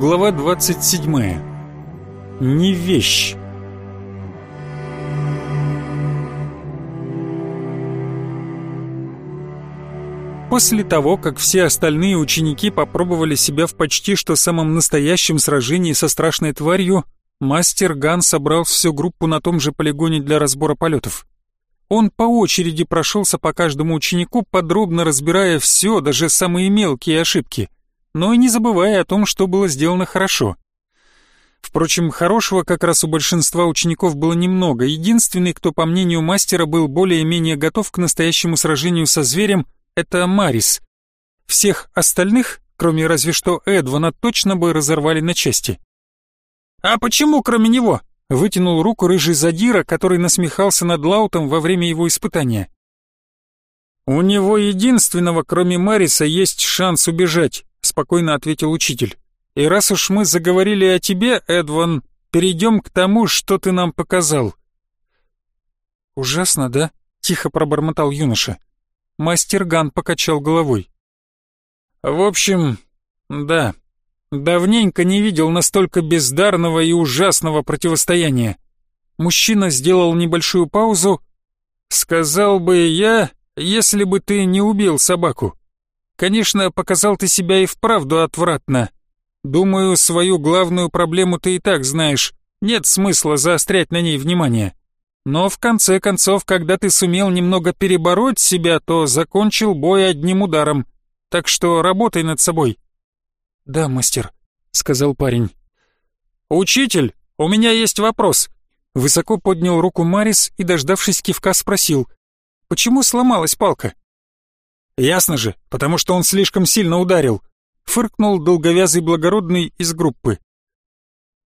Глава 27. Не вещь. После того, как все остальные ученики попробовали себя в почти что самом настоящем сражении со страшной тварью, мастер Ган собрал всю группу на том же полигоне для разбора полетов. Он по очереди прошелся по каждому ученику, подробно разбирая все, даже самые мелкие ошибки, но и не забывая о том, что было сделано хорошо. Впрочем, хорошего как раз у большинства учеников было немного. Единственный, кто, по мнению мастера, был более-менее готов к настоящему сражению со зверем, это Марис. Всех остальных, кроме разве что Эдвана, точно бы разорвали на части. «А почему кроме него?» Вытянул руку рыжий задира, который насмехался над Лаутом во время его испытания. «У него единственного, кроме Мариса, есть шанс убежать», — спокойно ответил учитель. «И раз уж мы заговорили о тебе, Эдван, перейдем к тому, что ты нам показал». «Ужасно, да?» — тихо пробормотал юноша. Мастер Ган покачал головой. «В общем, да, Давненько не видел настолько бездарного и ужасного противостояния. Мужчина сделал небольшую паузу. «Сказал бы я, если бы ты не убил собаку. Конечно, показал ты себя и вправду отвратно. Думаю, свою главную проблему ты и так знаешь. Нет смысла заострять на ней внимание. Но в конце концов, когда ты сумел немного перебороть себя, то закончил бой одним ударом. Так что работай над собой. «Да, мастер», — сказал парень. «Учитель, у меня есть вопрос». Высоко поднял руку Марис и, дождавшись кивка, спросил. «Почему сломалась палка?» «Ясно же, потому что он слишком сильно ударил», — фыркнул долговязый благородный из группы.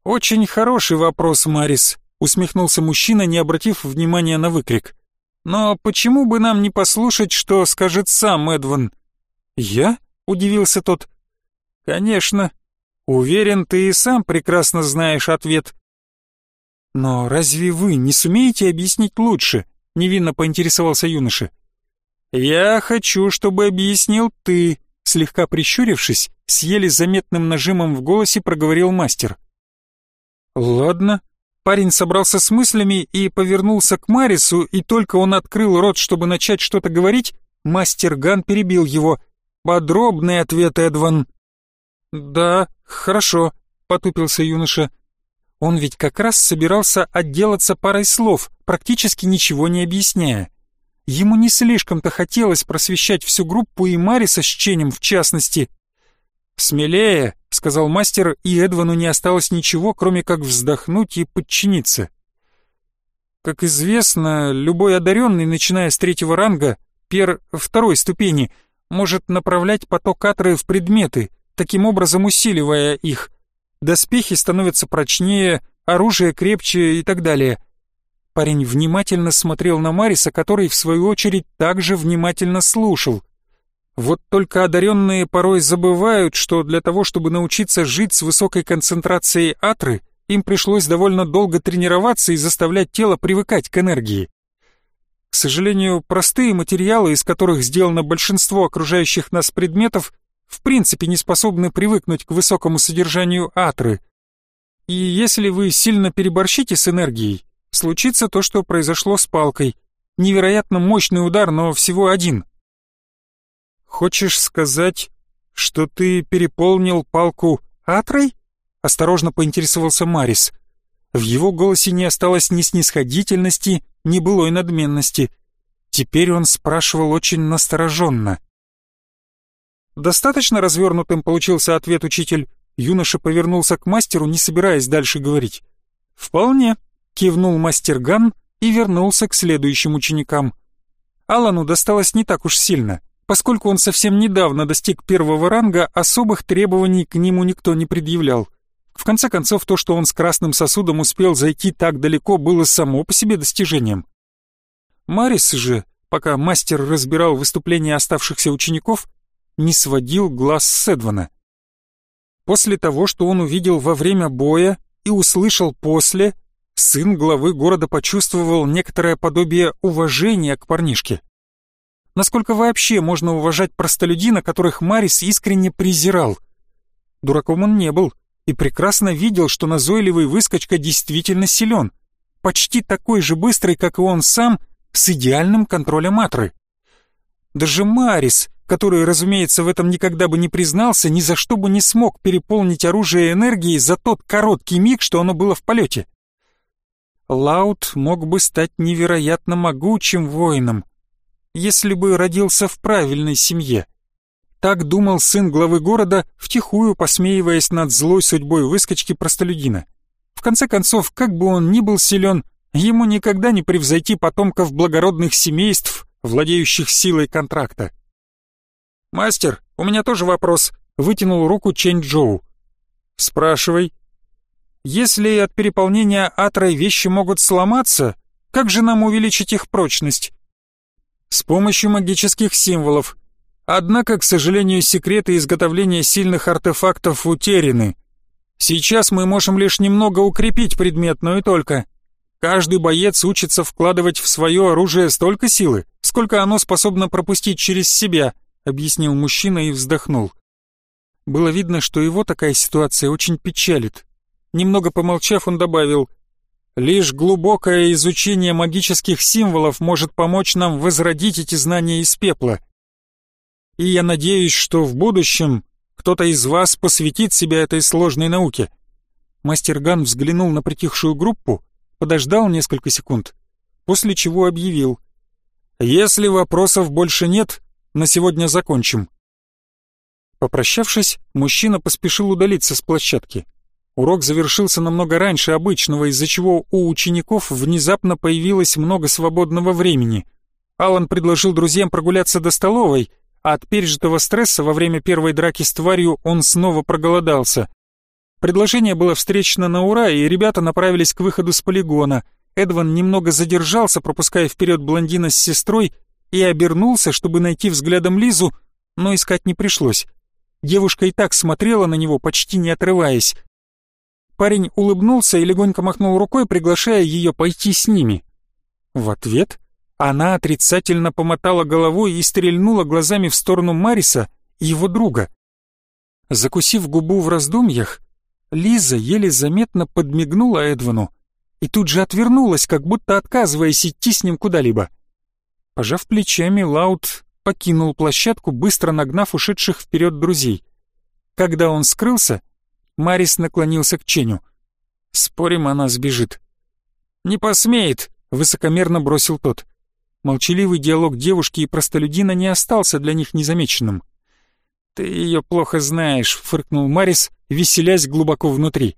«Очень хороший вопрос, Марис», — усмехнулся мужчина, не обратив внимания на выкрик. «Но почему бы нам не послушать, что скажет сам Эдван?» «Я?» — удивился тот. Конечно. Уверен, ты и сам прекрасно знаешь ответ. Но разве вы не сумеете объяснить лучше? Невинно поинтересовался юноша. Я хочу, чтобы объяснил ты, слегка прищурившись, с еле заметным нажимом в голосе проговорил мастер. Ладно. Парень собрался с мыслями и повернулся к Марису, и только он открыл рот, чтобы начать что-то говорить, мастер Ган перебил его. «Подробный ответ, Эдван. «Да, хорошо», — потупился юноша. Он ведь как раз собирался отделаться парой слов, практически ничего не объясняя. Ему не слишком-то хотелось просвещать всю группу и Мариса с Ченем в частности. «Смелее», — сказал мастер, и Эдвану не осталось ничего, кроме как вздохнуть и подчиниться. Как известно, любой одаренный, начиная с третьего ранга, пер второй ступени, может направлять поток атры в предметы — таким образом усиливая их. Доспехи становятся прочнее, оружие крепче и так далее. Парень внимательно смотрел на Мариса, который, в свою очередь, также внимательно слушал. Вот только одаренные порой забывают, что для того, чтобы научиться жить с высокой концентрацией атры, им пришлось довольно долго тренироваться и заставлять тело привыкать к энергии. К сожалению, простые материалы, из которых сделано большинство окружающих нас предметов, в принципе не способны привыкнуть к высокому содержанию атры. И если вы сильно переборщите с энергией, случится то, что произошло с палкой. Невероятно мощный удар, но всего один. Хочешь сказать, что ты переполнил палку атрой? Осторожно поинтересовался Марис. В его голосе не осталось ни снисходительности, ни былой надменности. Теперь он спрашивал очень настороженно. Достаточно развернутым получился ответ учитель. Юноша повернулся к мастеру, не собираясь дальше говорить. «Вполне», — кивнул мастер Ган и вернулся к следующим ученикам. Алану досталось не так уж сильно. Поскольку он совсем недавно достиг первого ранга, особых требований к нему никто не предъявлял. В конце концов, то, что он с красным сосудом успел зайти так далеко, было само по себе достижением. Марис же, пока мастер разбирал выступления оставшихся учеников, не сводил глаз с Эдвана. После того, что он увидел во время боя и услышал после, сын главы города почувствовал некоторое подобие уважения к парнишке. Насколько вообще можно уважать простолюдина, которых Марис искренне презирал? Дураком он не был, и прекрасно видел, что назойливый выскочка действительно силен, почти такой же быстрый, как и он сам, с идеальным контролем Атры. Даже Марис, который, разумеется, в этом никогда бы не признался, ни за что бы не смог переполнить оружие энергией за тот короткий миг, что оно было в полете. Лаут мог бы стать невероятно могучим воином, если бы родился в правильной семье. Так думал сын главы города, втихую посмеиваясь над злой судьбой выскочки простолюдина. В конце концов, как бы он ни был силен, ему никогда не превзойти потомков благородных семейств, владеющих силой контракта. «Мастер, у меня тоже вопрос», — вытянул руку Чэнь Джоу. «Спрашивай». «Если от переполнения атрой вещи могут сломаться, как же нам увеличить их прочность?» «С помощью магических символов. Однако, к сожалению, секреты изготовления сильных артефактов утеряны. Сейчас мы можем лишь немного укрепить предмет, но и только. Каждый боец учится вкладывать в свое оружие столько силы, сколько оно способно пропустить через себя, объяснил мужчина и вздохнул. Было видно, что его такая ситуация очень печалит. Немного помолчав, он добавил, «Лишь глубокое изучение магических символов может помочь нам возродить эти знания из пепла. И я надеюсь, что в будущем кто-то из вас посвятит себя этой сложной науке». Мастер Ган взглянул на притихшую группу, подождал несколько секунд, после чего объявил. «Если вопросов больше нет, на сегодня закончим». Попрощавшись, мужчина поспешил удалиться с площадки. Урок завершился намного раньше обычного, из-за чего у учеников внезапно появилось много свободного времени. Алан предложил друзьям прогуляться до столовой, а от пережитого стресса во время первой драки с тварью он снова проголодался. Предложение было встречено на ура, и ребята направились к выходу с полигона. Эдван немного задержался, пропуская вперед блондина с сестрой, и обернулся, чтобы найти взглядом Лизу, но искать не пришлось. Девушка и так смотрела на него, почти не отрываясь. Парень улыбнулся и легонько махнул рукой, приглашая ее пойти с ними. В ответ она отрицательно помотала головой и стрельнула глазами в сторону Мариса, его друга. Закусив губу в раздумьях, Лиза еле заметно подмигнула Эдвану и тут же отвернулась, как будто отказываясь идти с ним куда-либо. Пожав плечами, Лаут покинул площадку, быстро нагнав ушедших вперед друзей. Когда он скрылся, Марис наклонился к Ченю. «Спорим, она сбежит». «Не посмеет», — высокомерно бросил тот. Молчаливый диалог девушки и простолюдина не остался для них незамеченным. «Ты ее плохо знаешь», — фыркнул Марис, веселясь глубоко внутри.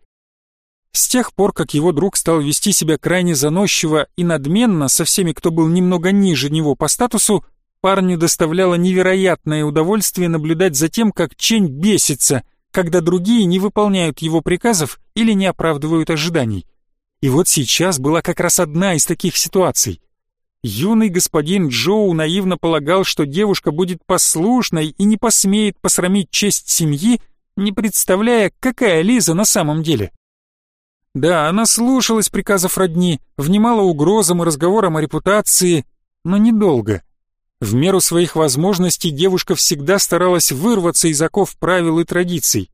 С тех пор, как его друг стал вести себя крайне заносчиво и надменно со всеми, кто был немного ниже него по статусу, парню доставляло невероятное удовольствие наблюдать за тем, как Чень бесится, когда другие не выполняют его приказов или не оправдывают ожиданий. И вот сейчас была как раз одна из таких ситуаций. Юный господин Джоу наивно полагал, что девушка будет послушной и не посмеет посрамить честь семьи, не представляя, какая Лиза на самом деле. Да, она слушалась приказов родни, внимала угрозам и разговорам о репутации, но недолго. В меру своих возможностей девушка всегда старалась вырваться из оков правил и традиций.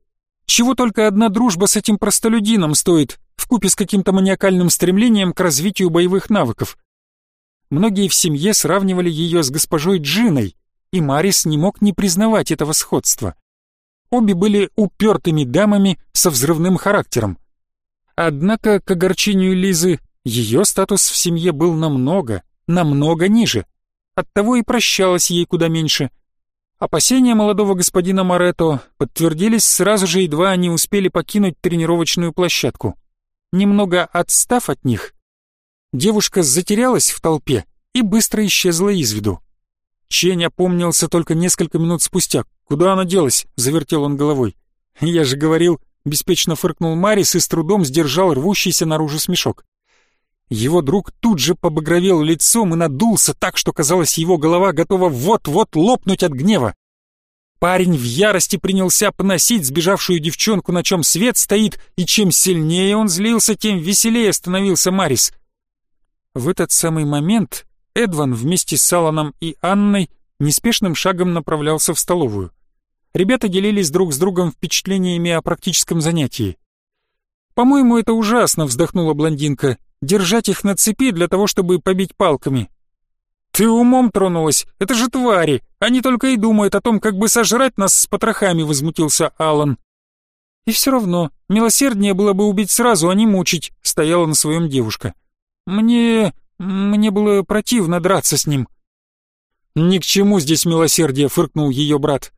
Чего только одна дружба с этим простолюдином стоит, вкупе с каким-то маниакальным стремлением к развитию боевых навыков. Многие в семье сравнивали ее с госпожой Джиной, и Марис не мог не признавать этого сходства. Обе были упертыми дамами со взрывным характером, Однако, к огорчению Лизы, ее статус в семье был намного, намного ниже. Оттого и прощалась ей куда меньше. Опасения молодого господина Морето подтвердились сразу же, едва они успели покинуть тренировочную площадку. Немного отстав от них, девушка затерялась в толпе и быстро исчезла из виду. Чень опомнился только несколько минут спустя. «Куда она делась?» — завертел он головой. «Я же говорил, Беспечно фыркнул Марис и с трудом сдержал рвущийся наружу смешок. Его друг тут же побагровел лицом и надулся так, что казалось, его голова готова вот-вот лопнуть от гнева. Парень в ярости принялся поносить сбежавшую девчонку, на чем свет стоит, и чем сильнее он злился, тем веселее становился Марис. В этот самый момент Эдван вместе с Аланом и Анной неспешным шагом направлялся в столовую. Ребята делились друг с другом впечатлениями о практическом занятии. «По-моему, это ужасно», — вздохнула блондинка. «Держать их на цепи для того, чтобы побить палками». «Ты умом тронулась? Это же твари! Они только и думают о том, как бы сожрать нас с потрохами», — возмутился Алан. «И все равно, милосерднее было бы убить сразу, а не мучить», — стояла на своем девушка. «Мне... мне было противно драться с ним». «Ни к чему здесь милосердие», — фыркнул ее брат.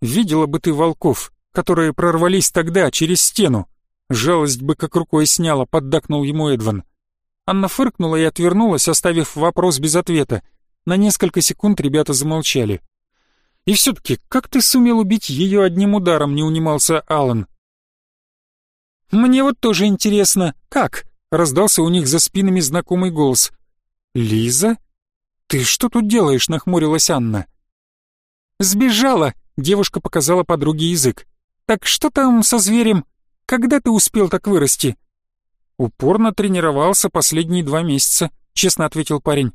«Видела бы ты волков, которые прорвались тогда через стену. Жалость бы как рукой сняла», — поддакнул ему Эдван. Анна фыркнула и отвернулась, оставив вопрос без ответа. На несколько секунд ребята замолчали. «И все-таки, как ты сумел убить ее одним ударом?» — не унимался Алан. «Мне вот тоже интересно, как?» — раздался у них за спинами знакомый голос. «Лиза? Ты что тут делаешь?» — нахмурилась Анна. «Сбежала!» — девушка показала подруге язык. «Так что там со зверем? Когда ты успел так вырасти?» «Упорно тренировался последние два месяца», — честно ответил парень.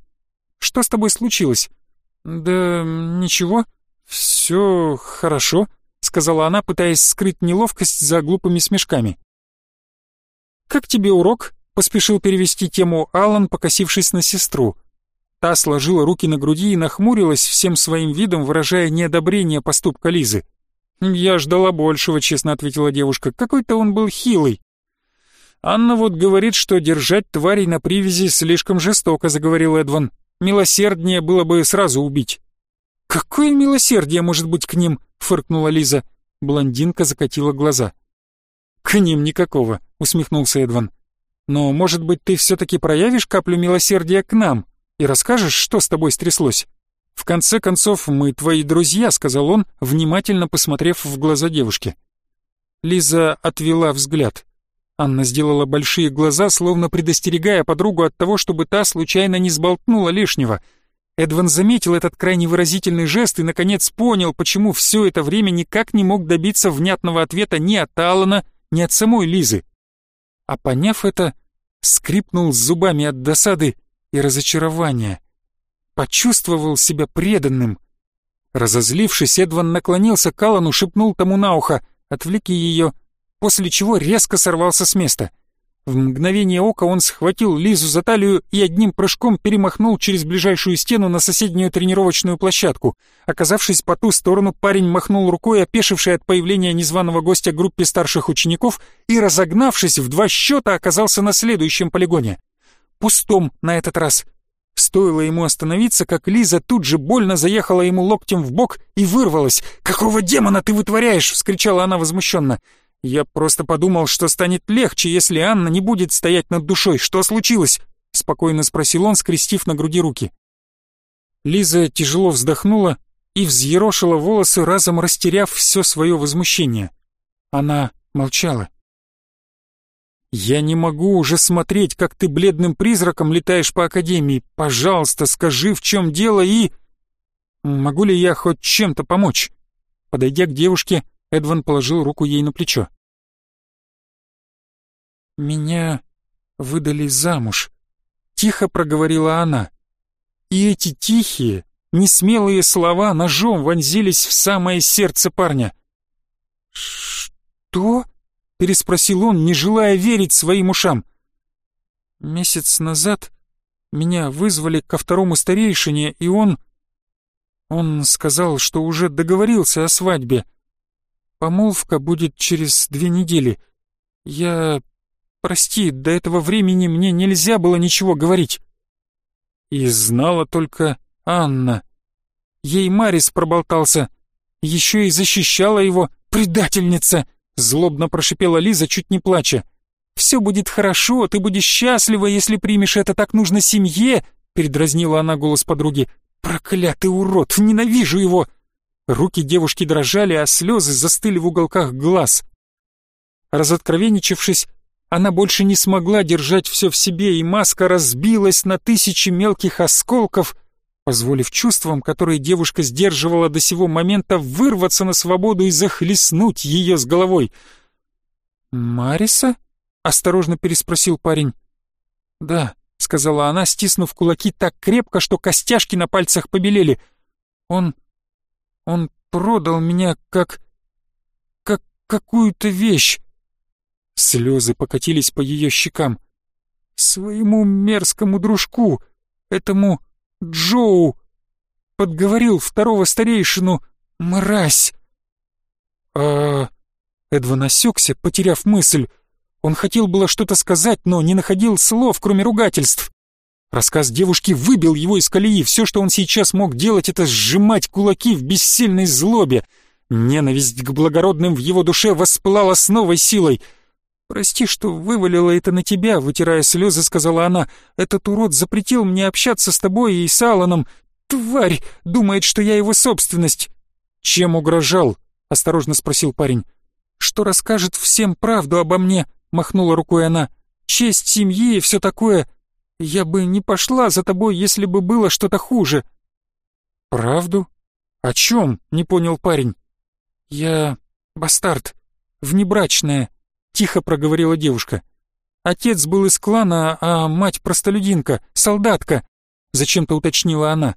«Что с тобой случилось?» «Да ничего, все хорошо», — сказала она, пытаясь скрыть неловкость за глупыми смешками. «Как тебе урок?» — поспешил перевести тему Алан, покосившись на сестру. Та сложила руки на груди и нахмурилась всем своим видом, выражая неодобрение поступка Лизы. «Я ждала большего», — честно ответила девушка. «Какой-то он был хилый». «Анна вот говорит, что держать тварей на привязи слишком жестоко», — заговорил Эдван. «Милосерднее было бы сразу убить». «Какое милосердие может быть к ним?» — фыркнула Лиза. Блондинка закатила глаза. «К ним никакого», — усмехнулся Эдван. «Но, может быть, ты все-таки проявишь каплю милосердия к нам и расскажешь, что с тобой стряслось?» «В конце концов, мы твои друзья», — сказал он, внимательно посмотрев в глаза девушки. Лиза отвела взгляд. Анна сделала большие глаза, словно предостерегая подругу от того, чтобы та случайно не сболтнула лишнего. Эдван заметил этот крайне выразительный жест и, наконец, понял, почему все это время никак не мог добиться внятного ответа ни от Алана, ни от самой Лизы. А поняв это, скрипнул зубами от досады и разочарования почувствовал себя преданным. Разозлившись, Эдван наклонился к Аллану, шепнул тому на ухо «Отвлеки ее», после чего резко сорвался с места. В мгновение ока он схватил Лизу за талию и одним прыжком перемахнул через ближайшую стену на соседнюю тренировочную площадку. Оказавшись по ту сторону, парень махнул рукой, опешивший от появления незваного гостя группе старших учеников, и, разогнавшись в два счета, оказался на следующем полигоне. Пустом на этот раз. Стоило ему остановиться, как Лиза тут же больно заехала ему локтем в бок и вырвалась. «Какого демона ты вытворяешь?» — вскричала она возмущенно. «Я просто подумал, что станет легче, если Анна не будет стоять над душой. Что случилось?» — спокойно спросил он, скрестив на груди руки. Лиза тяжело вздохнула и взъерошила волосы, разом растеряв все свое возмущение. Она молчала. «Я не могу уже смотреть, как ты бледным призраком летаешь по Академии. Пожалуйста, скажи, в чем дело и...» «Могу ли я хоть чем-то помочь?» Подойдя к девушке, Эдван положил руку ей на плечо. «Меня выдали замуж», — тихо проговорила она. И эти тихие, несмелые слова ножом вонзились в самое сердце парня. «Что?» — переспросил он, не желая верить своим ушам. «Месяц назад меня вызвали ко второму старейшине, и он... Он сказал, что уже договорился о свадьбе. Помолвка будет через две недели. Я... Прости, до этого времени мне нельзя было ничего говорить». И знала только Анна. Ей Марис проболтался. Еще и защищала его предательница. Злобно прошипела Лиза, чуть не плача. «Все будет хорошо, ты будешь счастлива, если примешь это, так нужно семье!» Передразнила она голос подруги. «Проклятый урод, ненавижу его!» Руки девушки дрожали, а слезы застыли в уголках глаз. Разоткровенничавшись, она больше не смогла держать все в себе, и маска разбилась на тысячи мелких осколков, позволив чувствам, которые девушка сдерживала до сего момента, вырваться на свободу и захлестнуть ее с головой. «Мариса?» — осторожно переспросил парень. «Да», — сказала она, стиснув кулаки так крепко, что костяшки на пальцах побелели. «Он... он продал меня как... как какую-то вещь. Слезы покатились по ее щекам. Своему мерзкому дружку, этому Джоу, подговорил второго старейшину, мразь. А... Эдван осекся, потеряв мысль. Он хотел было что-то сказать, но не находил слов, кроме ругательств. Рассказ девушки выбил его из колеи. Все, что он сейчас мог делать, это сжимать кулаки в бессильной злобе. Ненависть к благородным в его душе воспылала с новой силой. «Прости, что вывалила это на тебя», — вытирая слезы, сказала она. «Этот урод запретил мне общаться с тобой и с Алланом. Тварь! Думает, что я его собственность». «Чем угрожал?» — осторожно спросил парень. «Что расскажет всем правду обо мне?» — махнула рукой она. «Честь семьи и все такое. Я бы не пошла за тобой, если бы было что-то хуже». «Правду? О чем?» — не понял парень. «Я бастард, внебрачная», — тихо проговорила девушка. «Отец был из клана, а мать простолюдинка, солдатка», — зачем-то уточнила она.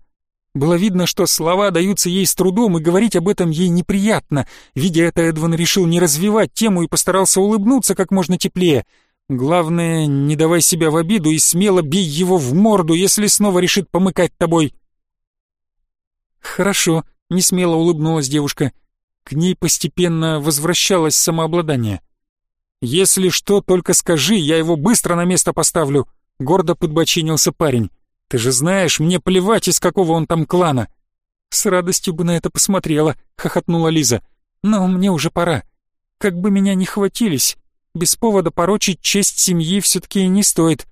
Было видно, что слова даются ей с трудом, и говорить об этом ей неприятно. Видя это, Эдван решил не развивать тему и постарался улыбнуться как можно теплее. Главное, не давай себя в обиду и смело бей его в морду, если снова решит помыкать тобой. Хорошо, не смело улыбнулась девушка. К ней постепенно возвращалось самообладание. Если что, только скажи, я его быстро на место поставлю, гордо подбочинился парень. Ты же знаешь, мне плевать, из какого он там клана. С радостью бы на это посмотрела, хохотнула Лиза. Но мне уже пора. Как бы меня не хватились, без повода порочить честь семьи все-таки не стоит.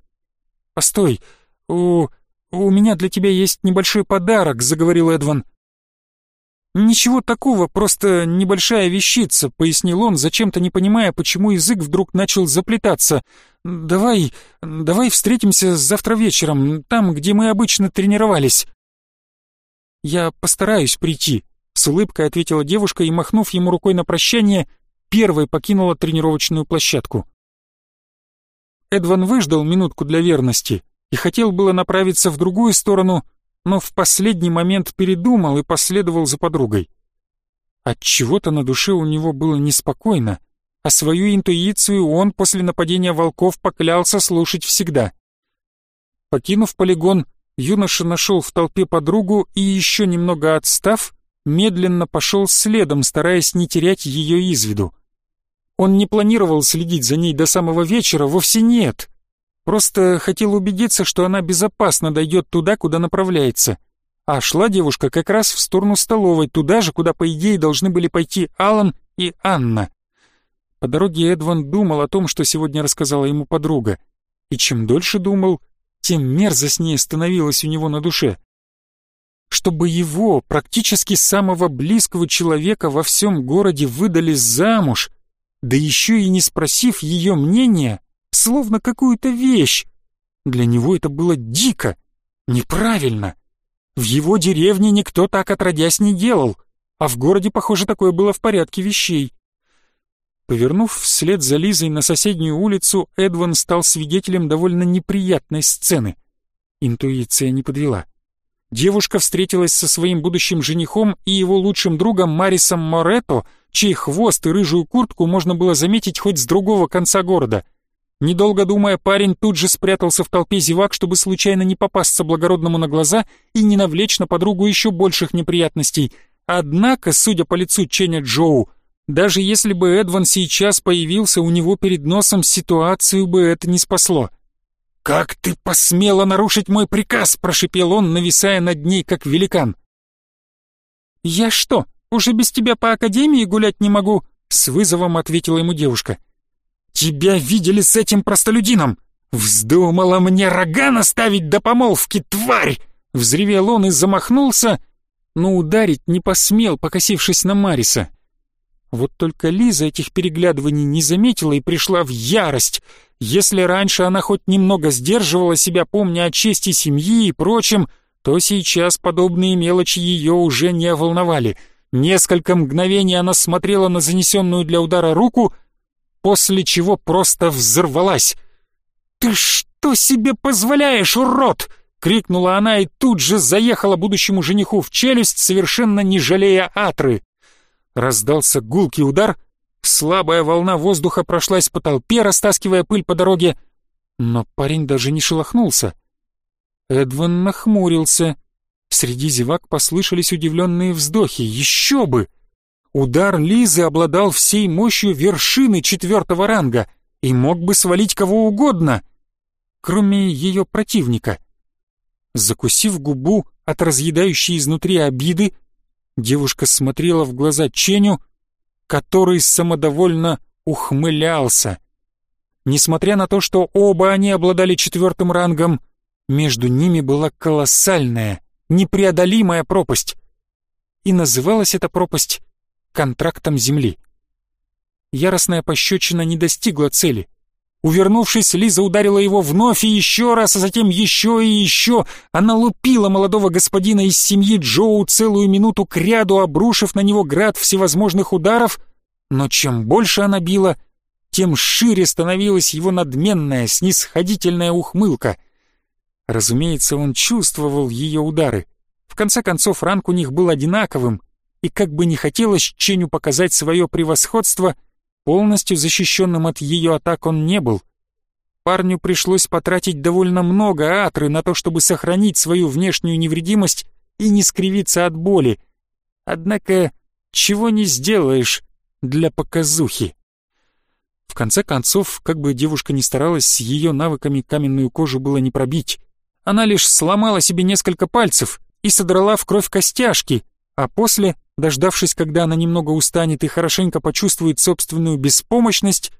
Постой, у... у меня для тебя есть небольшой подарок, заговорил Эдван. «Ничего такого, просто небольшая вещица», — пояснил он, зачем-то не понимая, почему язык вдруг начал заплетаться. «Давай, давай встретимся завтра вечером, там, где мы обычно тренировались». «Я постараюсь прийти», — с улыбкой ответила девушка и, махнув ему рукой на прощание, первой покинула тренировочную площадку. Эдван выждал минутку для верности и хотел было направиться в другую сторону, но в последний момент передумал и последовал за подругой. От чего-то на душе у него было неспокойно, а свою интуицию он после нападения волков поклялся слушать всегда. Покинув полигон, юноша нашел в толпе подругу и еще немного отстав, медленно пошел следом, стараясь не терять ее из виду. Он не планировал следить за ней до самого вечера, вовсе нет. Просто хотел убедиться, что она безопасно дойдет туда, куда направляется. А шла девушка как раз в сторону столовой, туда же, куда, по идее, должны были пойти Алан и Анна. По дороге Эдван думал о том, что сегодня рассказала ему подруга. И чем дольше думал, тем мерзостнее становилось у него на душе. Чтобы его, практически самого близкого человека во всем городе, выдали замуж, да еще и не спросив ее мнения, словно какую-то вещь. Для него это было дико, неправильно. В его деревне никто так отродясь не делал, а в городе, похоже, такое было в порядке вещей. Повернув вслед за Лизой на соседнюю улицу, Эдван стал свидетелем довольно неприятной сцены. Интуиция не подвела. Девушка встретилась со своим будущим женихом и его лучшим другом Марисом Морето, чей хвост и рыжую куртку можно было заметить хоть с другого конца города — Недолго думая, парень тут же спрятался в толпе зевак, чтобы случайно не попасться благородному на глаза и не навлечь на подругу еще больших неприятностей. Однако, судя по лицу Ченя Джоу, даже если бы Эдван сейчас появился у него перед носом, ситуацию бы это не спасло. «Как ты посмела нарушить мой приказ?» – прошипел он, нависая над ней, как великан. «Я что, уже без тебя по академии гулять не могу?» – с вызовом ответила ему девушка. «Тебя видели с этим простолюдином! Вздумала мне рога наставить до помолвки, тварь!» Взревел он и замахнулся, но ударить не посмел, покосившись на Мариса. Вот только Лиза этих переглядываний не заметила и пришла в ярость. Если раньше она хоть немного сдерживала себя, помня о чести семьи и прочем, то сейчас подобные мелочи ее уже не волновали. Несколько мгновений она смотрела на занесенную для удара руку — после чего просто взорвалась. «Ты что себе позволяешь, урод?» — крикнула она и тут же заехала будущему жениху в челюсть, совершенно не жалея атры. Раздался гулкий удар, Слабая волна воздуха прошлась по толпе, растаскивая пыль по дороге, но парень даже не шелохнулся. Эдван нахмурился. Среди зевак послышались удивленные вздохи. Еще бы! Удар Лизы обладал всей мощью вершины четвертого ранга и мог бы свалить кого угодно, кроме ее противника. Закусив губу от разъедающей изнутри обиды, девушка смотрела в глаза Ченю, который самодовольно ухмылялся. Несмотря на то, что оба они обладали четвертым рангом, между ними была колоссальная, непреодолимая пропасть. И называлась эта пропасть контрактом земли. Яростная пощечина не достигла цели. Увернувшись, Лиза ударила его вновь и еще раз, а затем еще и еще. Она лупила молодого господина из семьи Джоу целую минуту кряду, обрушив на него град всевозможных ударов, но чем больше она била, тем шире становилась его надменная, снисходительная ухмылка. Разумеется, он чувствовал ее удары. В конце концов, ранг у них был одинаковым, и как бы не хотелось Ченю показать свое превосходство, полностью защищенным от ее атак он не был. Парню пришлось потратить довольно много атры на то, чтобы сохранить свою внешнюю невредимость и не скривиться от боли. Однако, чего не сделаешь для показухи. В конце концов, как бы девушка ни старалась, с ее навыками каменную кожу было не пробить. Она лишь сломала себе несколько пальцев и содрала в кровь костяшки, а после, дождавшись, когда она немного устанет и хорошенько почувствует собственную беспомощность,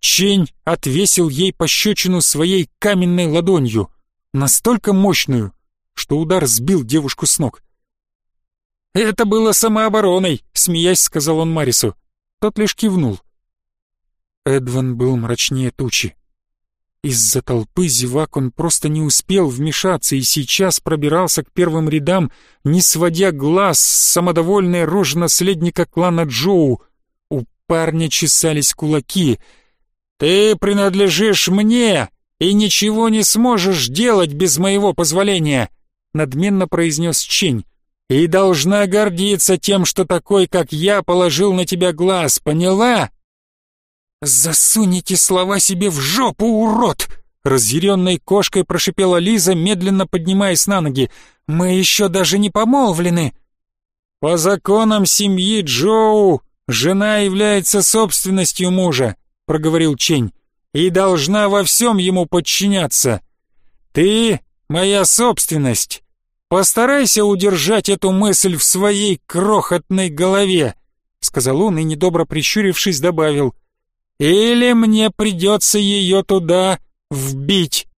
Чень отвесил ей пощечину своей каменной ладонью, настолько мощную, что удар сбил девушку с ног. «Это было самообороной», — смеясь сказал он Марису. Тот лишь кивнул. Эдван был мрачнее тучи. Из-за толпы зевак он просто не успел вмешаться и сейчас пробирался к первым рядам, не сводя глаз с самодовольной рожи наследника клана Джоу. У парня чесались кулаки. «Ты принадлежишь мне и ничего не сможешь делать без моего позволения», надменно произнес Чень. «И должна гордиться тем, что такой, как я, положил на тебя глаз, поняла?» «Засуньте слова себе в жопу, урод!» Разъяренной кошкой прошипела Лиза, медленно поднимаясь на ноги. «Мы еще даже не помолвлены!» «По законам семьи Джоу жена является собственностью мужа», — проговорил Чень, «и должна во всем ему подчиняться. Ты — моя собственность. Постарайся удержать эту мысль в своей крохотной голове», — сказал он и, недобро прищурившись, добавил — или мне придется ее туда вбить.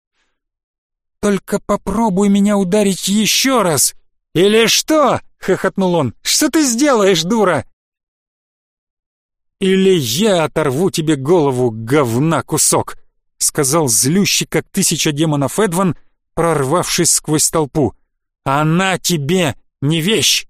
Только попробуй меня ударить еще раз. Или что? Хохотнул он. Что ты сделаешь, дура? Или я оторву тебе голову, говна кусок, сказал злющий, как тысяча демонов Эдван, прорвавшись сквозь толпу. Она тебе не вещь.